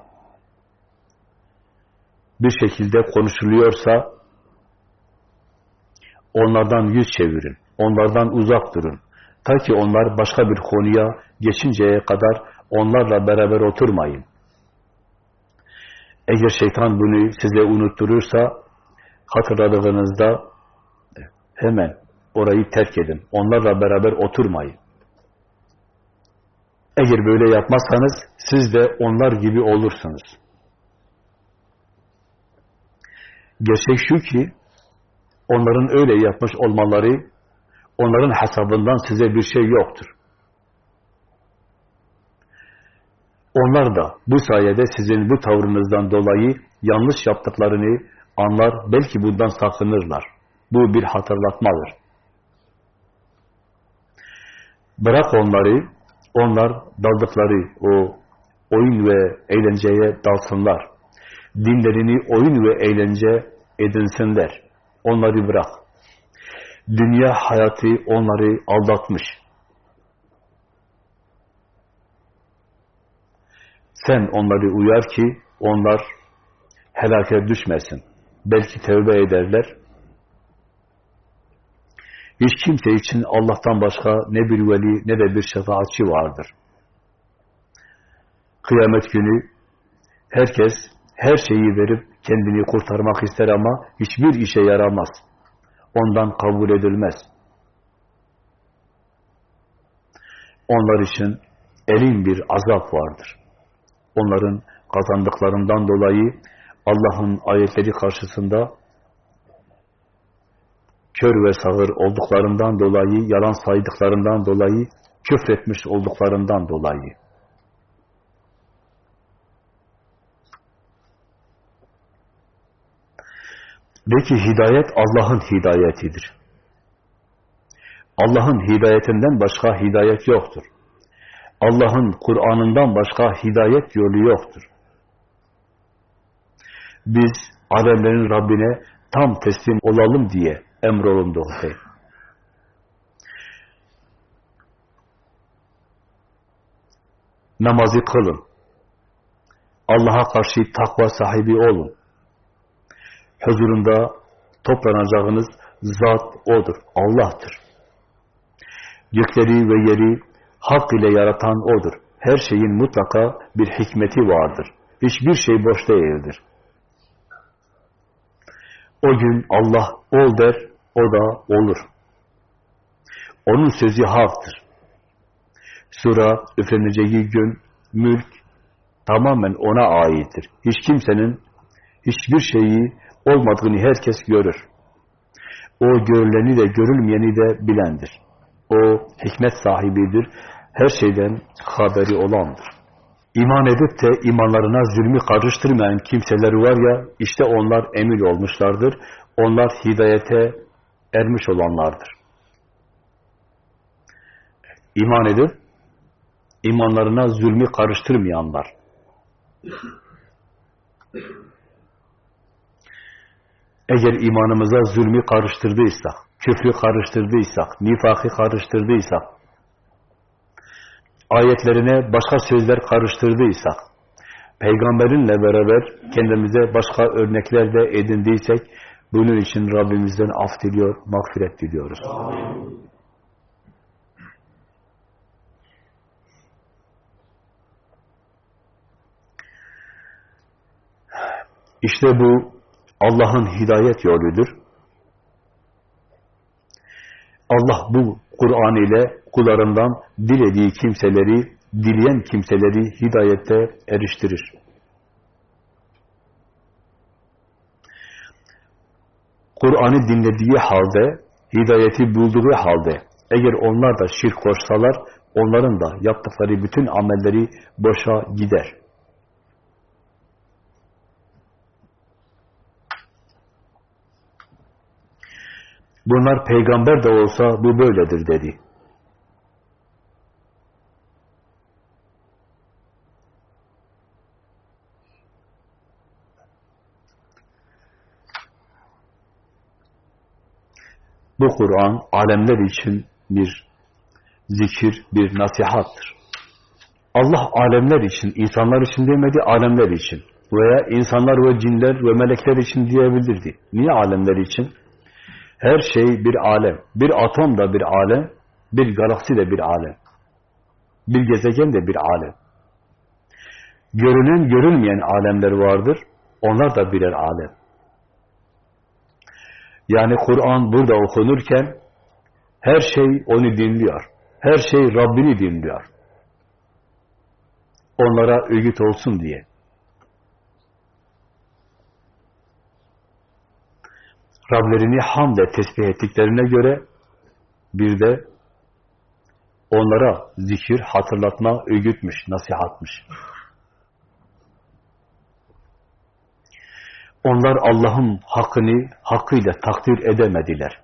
bir şekilde konuşuluyorsa onlardan yüz çevirin, onlardan uzak durun. Ta ki onlar başka bir konuya geçinceye kadar onlarla beraber oturmayın. Eğer şeytan bunu size unutturursa hatırladığınızda hemen orayı terk edin. Onlarla beraber oturmayın. Eğer böyle yapmazsanız siz de onlar gibi olursunuz. Gerçek şu ki onların öyle yapmış olmaları onların hesabından size bir şey yoktur. Onlar da bu sayede sizin bu tavrınızdan dolayı yanlış yaptıklarını anlar, belki bundan sakınırlar. Bu bir hatırlatmadır. Bırak onları, onlar daldıkları o oyun ve eğlenceye dalsınlar. Dinlerini oyun ve eğlence edinsinler. Onları bırak. Dünya hayatı onları aldatmış. Sen onları uyar ki onlar helake düşmesin. Belki tevbe ederler, hiç kimse için Allah'tan başka ne bir veli ne de bir şefaatçi vardır. Kıyamet günü herkes her şeyi verip kendini kurtarmak ister ama hiçbir işe yaramaz. Ondan kabul edilmez. Onlar için elin bir azap vardır. Onların kazandıklarından dolayı Allah'ın ayetleri karşısında kör ve sağır olduklarından dolayı, yalan saydıklarından dolayı, küfretmiş olduklarından dolayı. De hidayet Allah'ın hidayetidir. Allah'ın hidayetinden başka hidayet yoktur. Allah'ın Kur'an'ından başka hidayet yolu yoktur. Biz alemlerin Rabbine tam teslim olalım diye emrolundu. Namazı kılın. Allah'a karşı takva sahibi olun. Huzurunda toplanacağınız zat O'dur, Allah'tır. Gökleri ve yeri hak ile yaratan O'dur. Her şeyin mutlaka bir hikmeti vardır. Hiçbir şey boş değildir. O gün Allah ol der, o da olur. Onun sözü haktır. Sura üfleneceği gün mülk tamamen ona aittir. Hiç kimsenin hiçbir şeyi olmadığını herkes görür. O görüleni de görülmeyeni de bilendir. O hikmet sahibidir. Her şeyden haberi olandır. İman edip de imanlarına zulmü karıştırmayan kimseler var ya, işte onlar emin olmuşlardır. Onlar hidayete ermiş olanlardır. İman edip imanlarına zulmü karıştırmayanlar, Eğer imanımıza zulmü karıştırdıysak, küfrü karıştırdıysak, nifakı karıştırdıysak, ayetlerine başka sözler karıştırdıysak, peygamberinle beraber kendimize başka örnekler de edindiysek, bunun için Rabbimizden af diliyor, mağfiret diliyoruz. İşte bu Allah'ın hidayet yoludur. Allah bu Kur'an ile kullarından dilediği kimseleri, dileyen kimseleri hidayette eriştirir. Kur'an'ı dinlediği halde, hidayeti bulduğu halde, eğer onlar da şirk koşsalar, onların da yaptıkları bütün amelleri boşa gider. Bunlar peygamber de olsa bu böyledir dedi. Bu Kur'an alemler için bir zikir, bir nasihattır. Allah alemler için, insanlar için demedi, alemler için. Veya insanlar ve cinler ve melekler için diyebilirdi. Niye alemler için? Her şey bir alem. Bir atom da bir alem, bir galaksi de bir alem. Bir gezegen de bir alem. Görünen, görünmeyen alemler vardır. Onlar da birer alem. Yani Kur'an burada okunurken her şey onu dinliyor. Her şey Rabbini dinliyor. Onlara öğüt olsun diye. Rablerini hamle tesbih ettiklerine göre bir de onlara zikir, hatırlatma, öğütmüş, nasihatmış. Onlar Allah'ın hakkını hakkıyla takdir edemediler.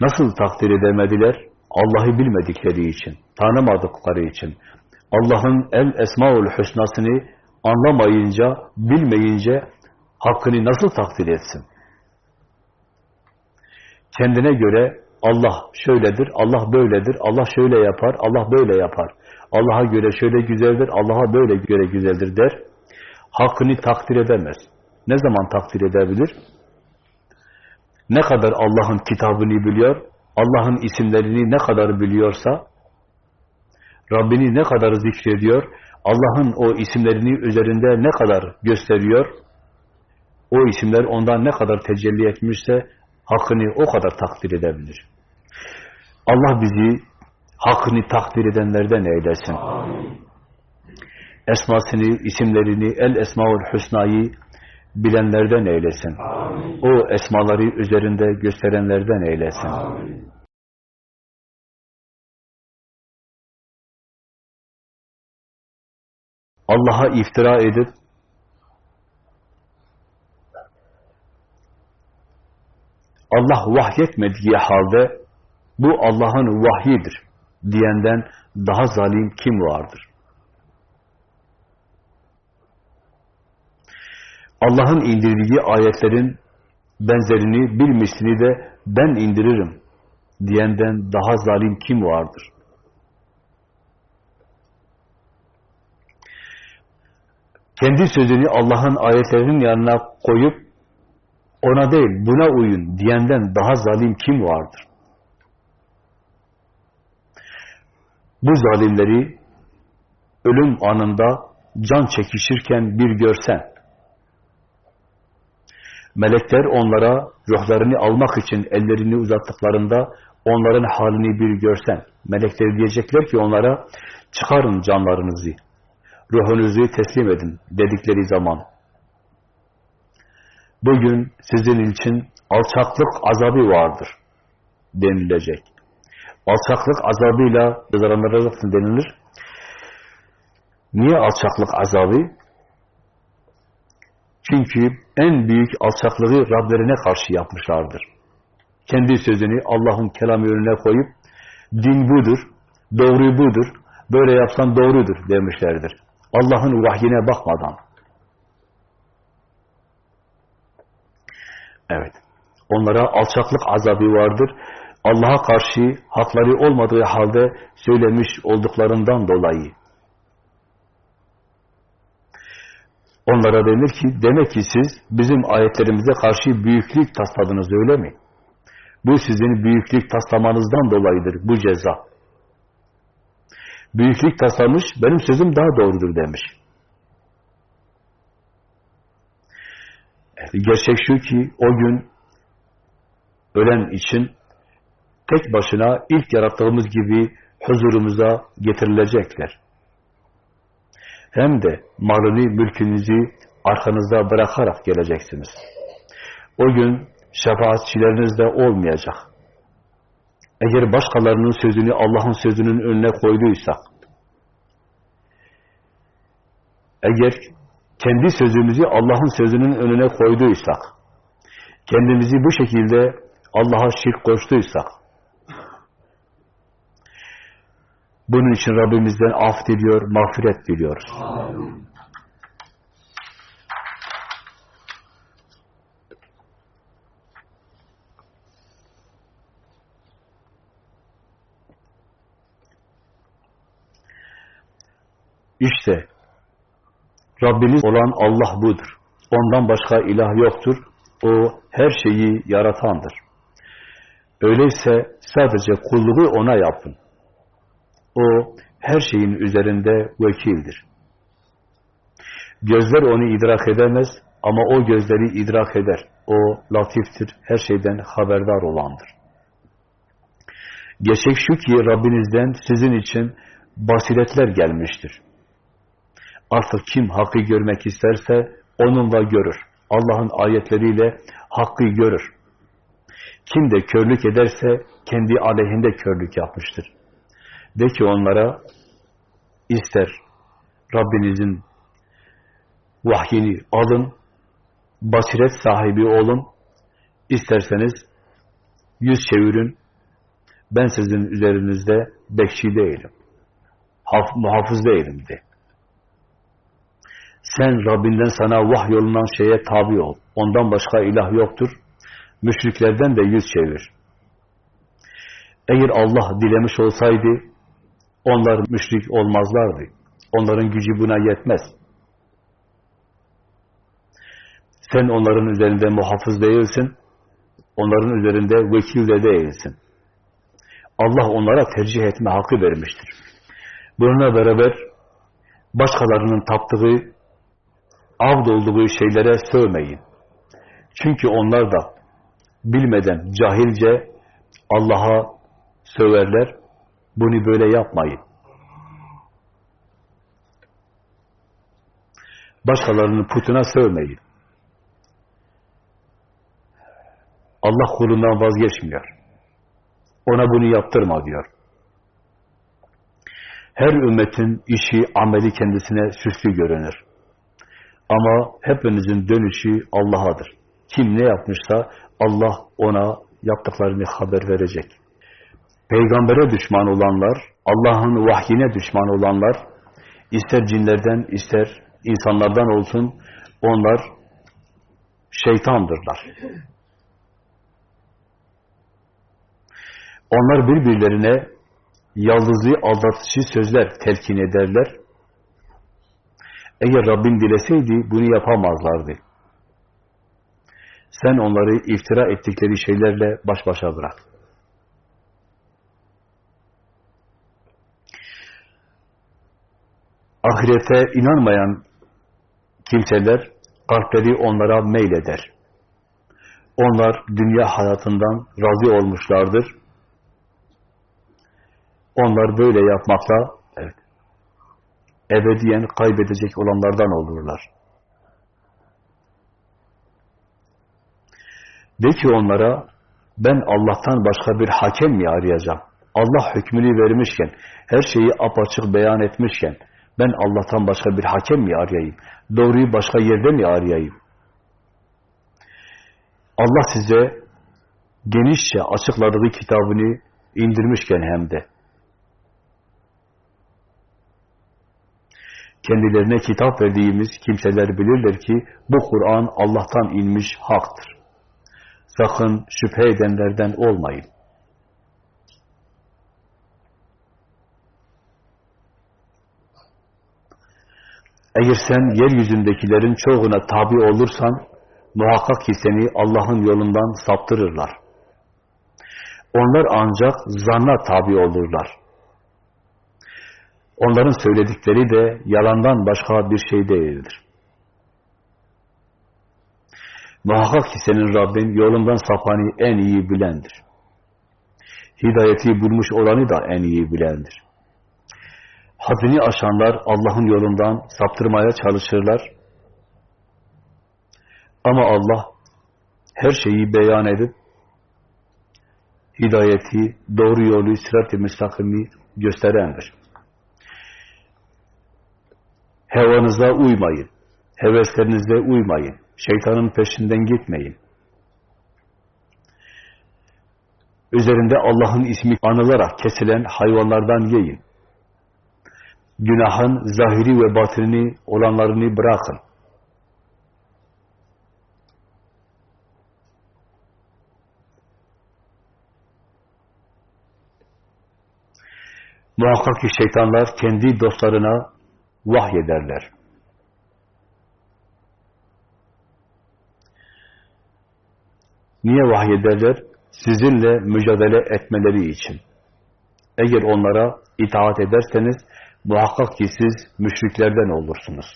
Nasıl takdir edemediler? Allah'ı bilmedikleri için, tanımadıkları için. Allah'ın el esmaul hüsnasını anlamayınca, bilmeyince hakkını nasıl takdir etsin? Kendine göre Allah şöyledir, Allah böyledir, Allah şöyle yapar, Allah böyle yapar. Allah'a göre şöyle güzeldir, Allah'a böyle göre güzeldir der. Hakkını takdir edemez. Ne zaman takdir edebilir? Ne kadar Allah'ın kitabını biliyor, Allah'ın isimlerini ne kadar biliyorsa, Rabbini ne kadar zikrediyor, Allah'ın o isimlerini üzerinde ne kadar gösteriyor, o isimler ondan ne kadar tecelli etmişse hakkını o kadar takdir edebilir. Allah bizi hakkını takdir edenlerden eylesin. Amin. Esmasını, isimlerini, el esmaul husnayı bilenlerden eylesin. Amin. O esmaları üzerinde gösterenlerden eylesin. Amin. Allah'a iftira edip Allah vahyetmediği halde bu Allah'ın vahyidir diyenden daha zalim kim vardır? Allah'ın indirdiği ayetlerin benzerini, bir mislini de ben indiririm diyenden daha zalim kim vardır? Kendi sözünü Allah'ın ayetlerinin yanına koyup ona değil buna uyun diyenden daha zalim kim vardır? Bu zalimleri ölüm anında can çekişirken bir görsen, melekler onlara ruhlarını almak için ellerini uzattıklarında onların halini bir görsen, melekler diyecekler ki onlara çıkarın canlarınızı, ruhunuzu teslim edin dedikleri zaman bugün sizin için alçaklık azabı vardır denilecek. Alçaklık azabıyla cezalandırılır denilir. Niye alçaklık azabı? Çünkü en büyük alçaklığı Rablerine karşı yapmışlardır. Kendi sözünü Allah'ın kelamı önüne koyup din budur, doğru budur, böyle yapsan doğrudur demişlerdir. Allah'ın vahyine bakmadan. Evet. Onlara alçaklık azabı vardır. Allah'a karşı hakları olmadığı halde söylemiş olduklarından dolayı. Onlara denir ki, demek ki siz bizim ayetlerimize karşı büyüklük tasladınız öyle mi? Bu sizin büyüklük taslamanızdan dolayıdır bu ceza. Büyüklük taslamış, benim sözüm daha doğrudur demiş. Gerçek şu ki o gün ölen için tek başına ilk yarattığımız gibi huzurumuza getirilecekler. Hem de malını, mülkünüzü arkanızda bırakarak geleceksiniz. O gün şefaatçileriniz de olmayacak. Eğer başkalarının sözünü Allah'ın sözünün önüne koyduysak, eğer kendi sözümüzü Allah'ın sözünün önüne koyduysak, kendimizi bu şekilde Allah'a şirk koştuysak, bunun için Rabbimizden af diliyor, mağfiret diliyoruz. İşte Rabbiniz olan Allah budur. Ondan başka ilah yoktur. O her şeyi yaratandır. Öyleyse sadece kulluğu ona yapın. O her şeyin üzerinde vekildir. Gözler onu idrak edemez ama o gözleri idrak eder. O latiftir, her şeyden haberdar olandır. Gerçek şu ki Rabbinizden sizin için basiretler gelmiştir. Artık kim hakkı görmek isterse onunla görür. Allah'ın ayetleriyle hakkı görür. Kim de körlük ederse kendi aleyhinde körlük yapmıştır. De ki onlara ister Rabbinizin vahyini alın, basiret sahibi olun, isterseniz yüz çevirin, ben sizin üzerinizde bekçi değilim, muhafız değilim de. Sen Rabbinden sana vahyolunan şeye tabi ol. Ondan başka ilah yoktur. Müşriklerden de yüz çevir. Eğer Allah dilemiş olsaydı onlar müşrik olmazlardı. Onların gücü buna yetmez. Sen onların üzerinde muhafız değilsin. Onların üzerinde vekil de değilsin. Allah onlara tercih etme hakkı vermiştir. Bununla beraber başkalarının taptığı avd olduğu şeylere sövmeyin. Çünkü onlar da bilmeden, cahilce Allah'a söverler. Bunu böyle yapmayın. Başkalarının putuna sövmeyin. Allah kulundan vazgeçmiyor. Ona bunu yaptırma diyor. Her ümmetin işi, ameli kendisine süslü görünür. Ama hepinizin dönüşü Allah'adır. Kim ne yapmışsa Allah ona yaptıklarını haber verecek. Peygambere düşman olanlar, Allah'ın vahyine düşman olanlar, ister cinlerden ister insanlardan olsun, onlar şeytandırlar. Onlar birbirlerine yaldızı aldatıcı sözler telkin ederler. Eğer Rabbin dileseydi bunu yapamazlardı. Sen onları iftira ettikleri şeylerle baş başa bırak. Ahirete inanmayan kimseler kalpleri onlara meyleder. Onlar dünya hayatından razı olmuşlardır. Onlar böyle yapmakla evet, ebediyen kaybedecek olanlardan olurlar. De ki onlara, ben Allah'tan başka bir hakem mi arayacağım? Allah hükmünü vermişken, her şeyi apaçık beyan etmişken, ben Allah'tan başka bir hakem mi arayayım? Doğruyu başka yerde mi arayayım? Allah size genişçe açıkladığı kitabını indirmişken hem de kendilerine kitap verdiğimiz kimseler bilirler ki bu Kur'an Allah'tan inmiş haktır. Sakın şüphe edenlerden olmayın. Eğer sen yeryüzündekilerin çoğuna tabi olursan, muhakkak ki seni Allah'ın yolundan saptırırlar. Onlar ancak zanna tabi olurlar. Onların söyledikleri de yalandan başka bir şey değildir. Muhakkak ki senin Rabbin yolundan sapanı en iyi bilendir. Hidayeti bulmuş olanı da en iyi bilendir. Haddini aşanlar Allah'ın yolundan saptırmaya çalışırlar. Ama Allah her şeyi beyan edip hidayeti, doğru yolu, sırat-ı müstakimi gösterendir. Hevanıza uymayın. Heveslerinize uymayın. Şeytanın peşinden gitmeyin. Üzerinde Allah'ın ismi anılarak kesilen hayvanlardan yiyin. Günahın zahiri ve batini olanlarını bırakın. Muhakkak ki şeytanlar kendi dostlarına vahyederler. Niye vahyederler? Sizinle mücadele etmeleri için. Eğer onlara itaat ederseniz muhakkak ki siz müşriklerden olursunuz.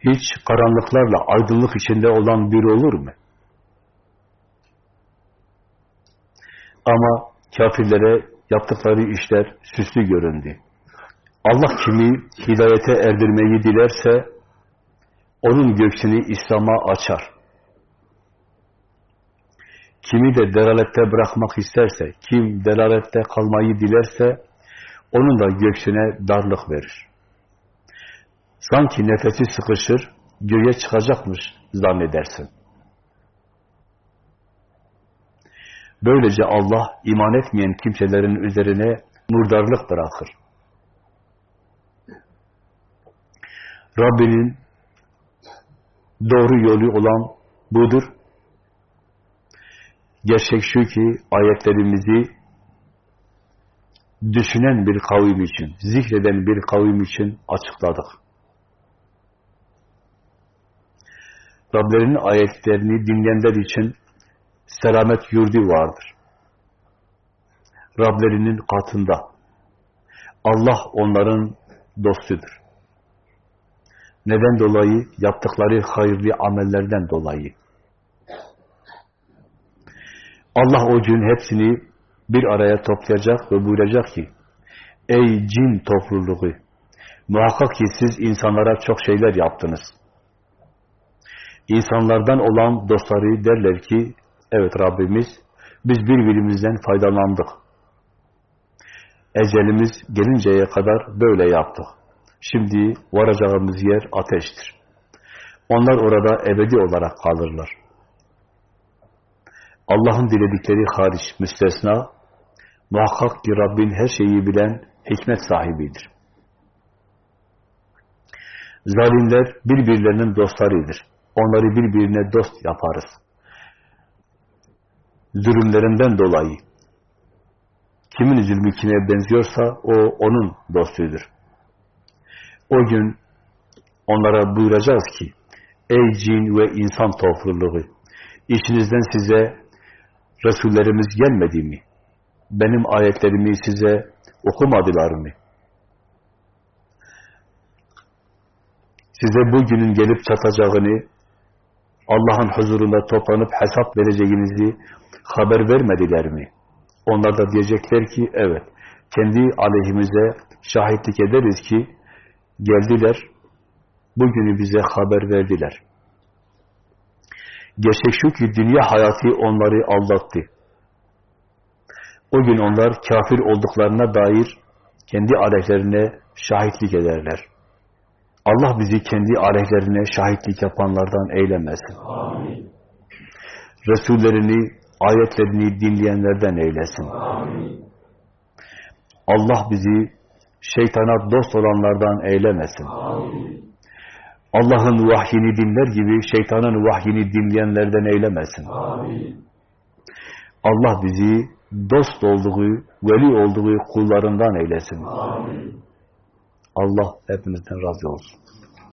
Hiç karanlıklarla aydınlık içinde olan biri olur mu? Ama kafirlere yaptıkları işler süslü göründü. Allah kimi hidayete erdirmeyi dilerse onun göksünü İslam'a açar. Kimi de delalette bırakmak isterse, kim delalette kalmayı dilerse onun da göksüne darlık verir. Sanki nefesi sıkışır, göğe çıkacakmış zannedersin. Böylece Allah iman etmeyen kimselerin üzerine murdarlık bırakır. Rabbinin doğru yolu olan budur. Gerçek şu ki ayetlerimizi düşünen bir kavim için, zikreden bir kavim için açıkladık. Rablerinin ayetlerini dinleyenler için selamet yurdu vardır. Rablerinin katında. Allah onların dostudur. Neden dolayı? Yaptıkları hayırlı amellerden dolayı. Allah o gün hepsini bir araya toplayacak ve buyuracak ki Ey cin topluluğu! Muhakkak ki siz insanlara çok şeyler yaptınız. İnsanlardan olan dostları derler ki evet Rabbimiz biz birbirimizden faydalandık. Ecelimiz gelinceye kadar böyle yaptık. Şimdi varacağımız yer ateştir. Onlar orada ebedi olarak kalırlar. Allah'ın diledikleri hariç müstesna, muhakkak ki Rabbin her şeyi bilen hikmet sahibidir. Zalimler birbirlerinin dostlarıdır. Onları birbirine dost yaparız. Zulümlerinden dolayı kimin zulmü kime benziyorsa o onun dostudur. O gün onlara buyuracağız ki ey cin ve insan topluluğu içinizden size Resullerimiz gelmedi mi? Benim ayetlerimi size okumadılar mı? Size bugünün gelip çatacağını Allah'ın huzurunda toplanıp hesap vereceğinizi haber vermediler mi? Onlar da diyecekler ki evet kendi aleyhimize şahitlik ederiz ki Geldiler, bugünü bize haber verdiler. Gerçek şu ki dünya hayatı onları aldattı. O gün onlar kafir olduklarına dair kendi aleyhlerine şahitlik ederler. Allah bizi kendi aleyhlerine şahitlik yapanlardan eylemesin. Amin. Resullerini, ayetlerini dinleyenlerden eylesin. Amin. Allah bizi şeytana dost olanlardan eylemesin. Allah'ın vahyini dinler gibi şeytanın vahyini dinleyenlerden eylemesin. Amin. Allah bizi dost olduğu, veli olduğu kullarından eylesin. Amin. Allah hepimizden razı olsun.